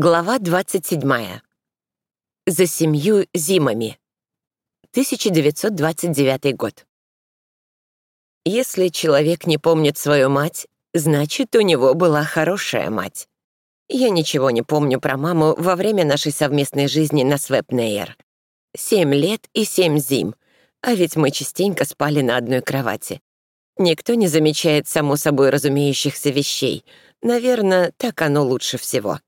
Глава 27. За семью зимами. 1929 год. Если человек не помнит свою мать, значит, у него была хорошая мать. Я ничего не помню про маму во время нашей совместной жизни на Свепнейр. Семь лет и семь зим, а ведь мы частенько спали на одной кровати. Никто не замечает само собой разумеющихся вещей. Наверное, так оно лучше всего.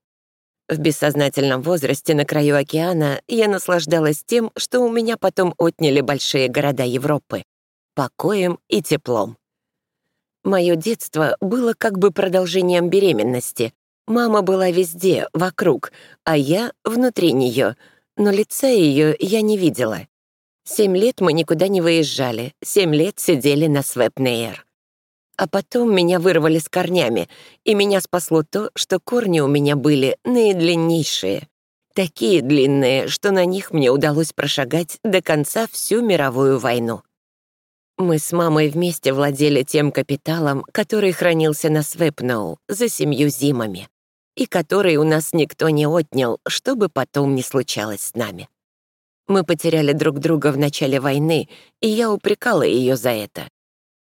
В бессознательном возрасте на краю океана я наслаждалась тем, что у меня потом отняли большие города Европы — покоем и теплом. Мое детство было как бы продолжением беременности. Мама была везде, вокруг, а я — внутри нее, но лица ее я не видела. Семь лет мы никуда не выезжали, семь лет сидели на Свепнейр. А потом меня вырвали с корнями, и меня спасло то, что корни у меня были наидлиннейшие. Такие длинные, что на них мне удалось прошагать до конца всю мировую войну. Мы с мамой вместе владели тем капиталом, который хранился на Свепноу за семью зимами, и который у нас никто не отнял, что бы потом ни случалось с нами. Мы потеряли друг друга в начале войны, и я упрекала ее за это.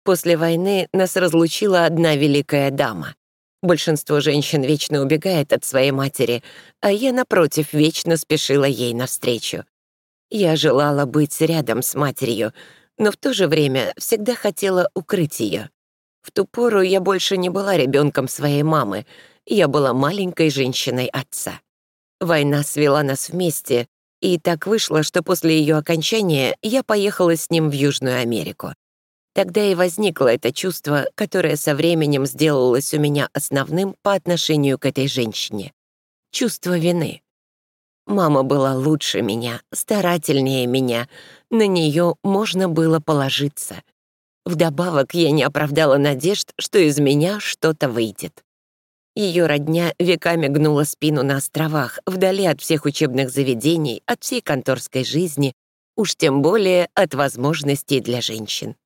После войны нас разлучила одна великая дама. Большинство женщин вечно убегает от своей матери, а я, напротив, вечно спешила ей навстречу. Я желала быть рядом с матерью, но в то же время всегда хотела укрыть ее. В ту пору я больше не была ребенком своей мамы, я была маленькой женщиной отца. Война свела нас вместе, и так вышло, что после ее окончания я поехала с ним в Южную Америку. Тогда и возникло это чувство, которое со временем сделалось у меня основным по отношению к этой женщине. Чувство вины. Мама была лучше меня, старательнее меня, на нее можно было положиться. Вдобавок я не оправдала надежд, что из меня что-то выйдет. Ее родня веками гнула спину на островах, вдали от всех учебных заведений, от всей конторской жизни, уж тем более от возможностей для женщин.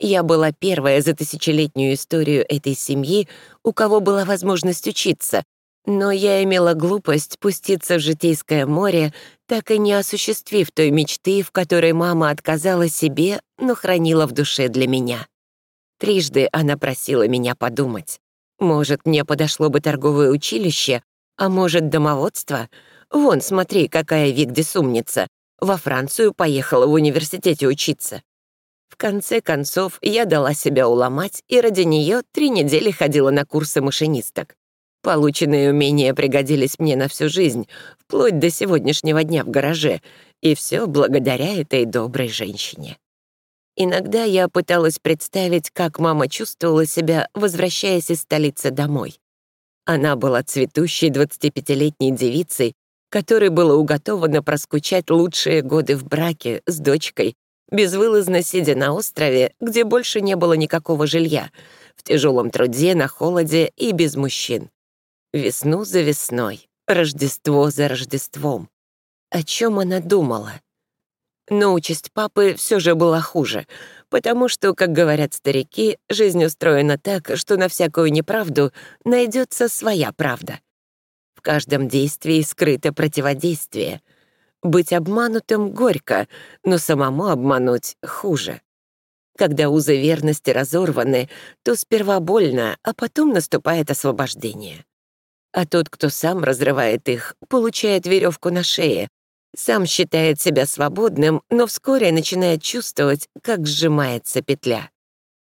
Я была первая за тысячелетнюю историю этой семьи, у кого была возможность учиться, но я имела глупость пуститься в житейское море, так и не осуществив той мечты, в которой мама отказала себе, но хранила в душе для меня. Трижды она просила меня подумать. Может, мне подошло бы торговое училище, а может, домоводство? Вон, смотри, какая Вигдис умница. Во Францию поехала в университете учиться. В конце концов, я дала себя уломать, и ради нее три недели ходила на курсы машинисток. Полученные умения пригодились мне на всю жизнь, вплоть до сегодняшнего дня в гараже, и все благодаря этой доброй женщине. Иногда я пыталась представить, как мама чувствовала себя, возвращаясь из столицы домой. Она была цветущей 25-летней девицей, которой было уготовано проскучать лучшие годы в браке с дочкой, безвылазно сидя на острове, где больше не было никакого жилья, в тяжелом труде, на холоде и без мужчин. Весну за весной, Рождество за Рождеством. О чем она думала? Но участь папы все же была хуже, потому что, как говорят старики, жизнь устроена так, что на всякую неправду найдется своя правда. В каждом действии скрыто противодействие — быть обманутым горько, но самому обмануть хуже. Когда узы верности разорваны, то сперва больно, а потом наступает освобождение. А тот, кто сам разрывает их, получает веревку на шее, сам считает себя свободным, но вскоре начинает чувствовать, как сжимается петля.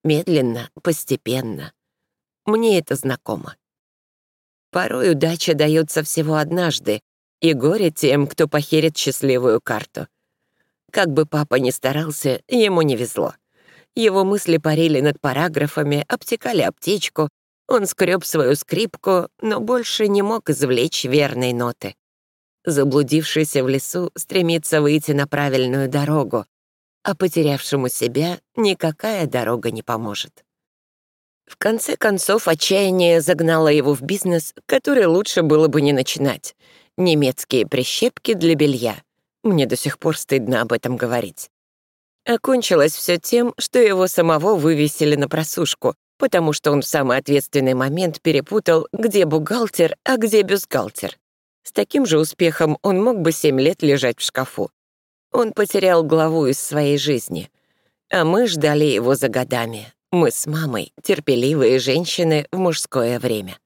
Медленно, постепенно. Мне это знакомо. Порой удача дается всего однажды, и горе тем, кто похерит счастливую карту. Как бы папа ни старался, ему не везло. Его мысли парили над параграфами, обтекали аптечку, он скреб свою скрипку, но больше не мог извлечь верной ноты. Заблудившийся в лесу стремится выйти на правильную дорогу, а потерявшему себя никакая дорога не поможет. В конце концов, отчаяние загнало его в бизнес, который лучше было бы не начинать — немецкие прищепки для белья. Мне до сих пор стыдно об этом говорить. Окончилось все тем, что его самого вывесили на просушку, потому что он в самый ответственный момент перепутал, где бухгалтер, а где бюстгальтер. С таким же успехом он мог бы семь лет лежать в шкафу. Он потерял главу из своей жизни. А мы ждали его за годами. Мы с мамой, терпеливые женщины в мужское время.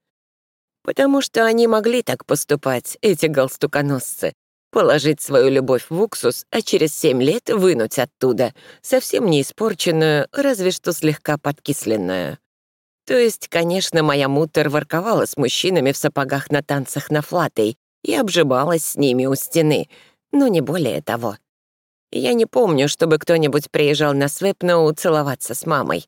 Потому что они могли так поступать, эти галстуконосцы, положить свою любовь в уксус, а через семь лет вынуть оттуда, совсем не испорченную, разве что слегка подкисленную. То есть, конечно, моя мутер ворковала с мужчинами в сапогах на танцах на флатой и обжималась с ними у стены, но не более того. Я не помню, чтобы кто-нибудь приезжал на Свепноу целоваться с мамой,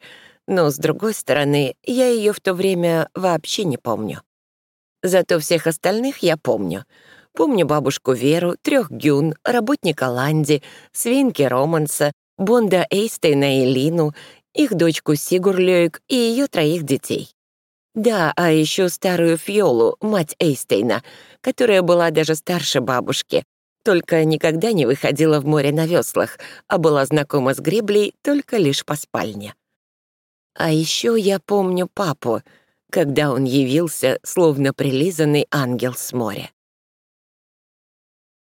но, с другой стороны, я ее в то время вообще не помню. Зато всех остальных я помню. Помню бабушку Веру, трех Гюн, работника Ланди, свинки Романса, Бонда Эйстейна и Лину, их дочку Сигурлёйк и ее троих детей. Да, а еще старую Фьолу, мать Эйстейна, которая была даже старше бабушки, только никогда не выходила в море на веслах, а была знакома с греблей только лишь по спальне. А еще я помню папу, когда он явился, словно прилизанный ангел с моря.